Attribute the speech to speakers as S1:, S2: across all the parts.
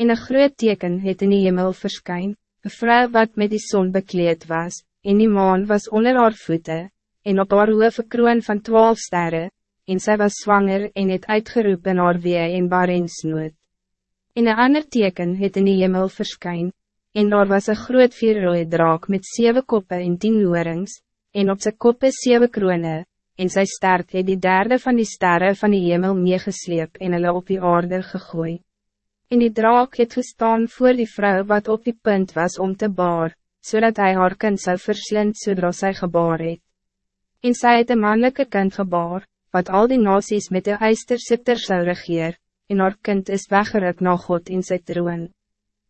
S1: En een groot teken het in die hemel verskyn, een vrou wat met die zon bekleed was, en die maan was onder haar voeten, en op haar hoof kroon van twaalf sterren, en zij was zwanger en het uitgeroep in haar wee en barensnoot. En een ander teken het in die hemel verskyn, en daar was een groot vierrooie draak met zeven koppen en tien hoorings, en op zijn koppen zeven kronen, en sy stert het die derde van die sterren van die hemel meegesleep en hulle op die aarde gegooi. En die draak het gestaan voor die vrouw wat op die punt was om te baar, zodat hij haar kind zou verslind zodra zij gebaar het. En sy het een mannelijke kind gebaar, wat al die nasies met de eistersipter zou regeer, en haar kind is weggeruk na God in sy troon.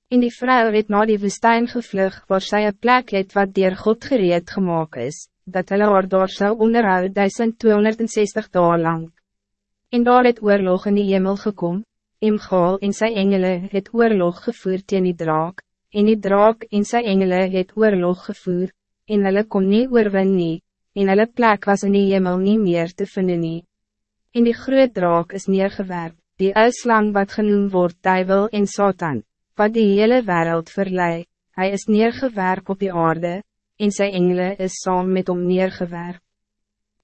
S1: En die vrouw het na die woestijn gevlug, waar sy een plek het wat dier God gereed gemaakt is, dat hulle haar daar sou onderhou 1260 dagen lang. En daar het oorlog in die hemel gekom, Imgaal en sy engele het oorlog gevoerd teen die draak, en die draak en sy engele het oorlog gevoer, en hulle kon nie oorwin nie, en hulle plek was in die hemel nie meer te vinden nie. En die groot draak is neergewerp, die uitslang wat genoemd wordt duivel en Satan, wat die hele wereld verlei, hij is neergewerp op die aarde, en sy engele is saam met hom neergewerp.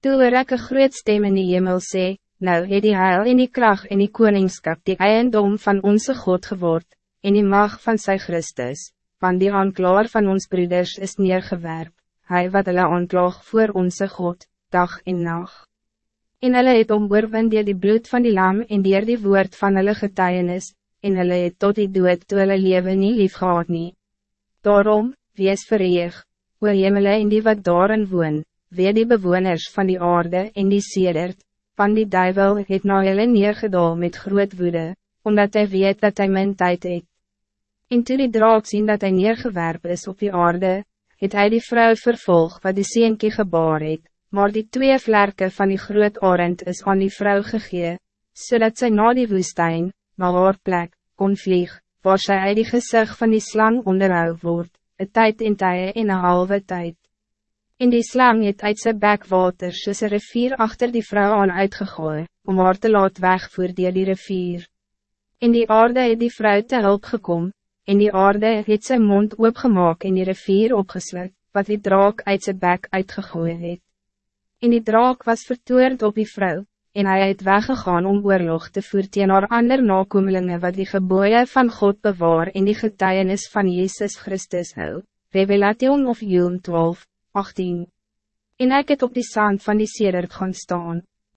S1: Toe hoor ek een groot stem in die hemel sê, nou het die heil en die kracht en die koningskap die eiendom van onze God geword, en die mag van sy Christus, want die aanklaar van ons broeders is neergewerp, hy wat hulle aanklaag voor onze God, dag en nacht. En hulle het omwerven dier die bloed van die lam en dier die woord van hulle getuienis, en hulle het tot die dood toe hulle leven nie lief gehad nie. Daarom, wees verreeg, oor jemele en die wat daarin woon, weer die bewoners van die aarde en die sedert, van die duivel het na hulle neergedaal met groot woede, omdat hij weet dat hij mijn tijd het. En toe die draak zien dat hij neergewerp is op die aarde, het hij die vrouw vervolg wat die seentje gebaar het, maar die twee vlerken van die groot orend is aan die vrouw gegee, zodat zij na die woestijn, na haar plek, kon vlieg, waar sy uit die gezicht van die slang onderhou word, een tijd in tye en een halve tijd. In die slang het uit sy bekwater soos een rivier achter die vrouw aan uitgegooi, om haar te laat wegvoer dier die rivier. In die aarde het die vrouw te hulp gekom, en die aarde het sy mond oopgemaak en die rivier opgesluit, wat die draak uit sy bek uitgegooid het. En die draak was vertoerd op die vrouw, en hij het weggegaan om oorlog te voer teen haar ander nakomelinge wat die geboeien van God bewaar en die getuienis van Jezus Christus hou. Revelation of Joom 12, 18 En ek het op die sand van die sedert gaan staan,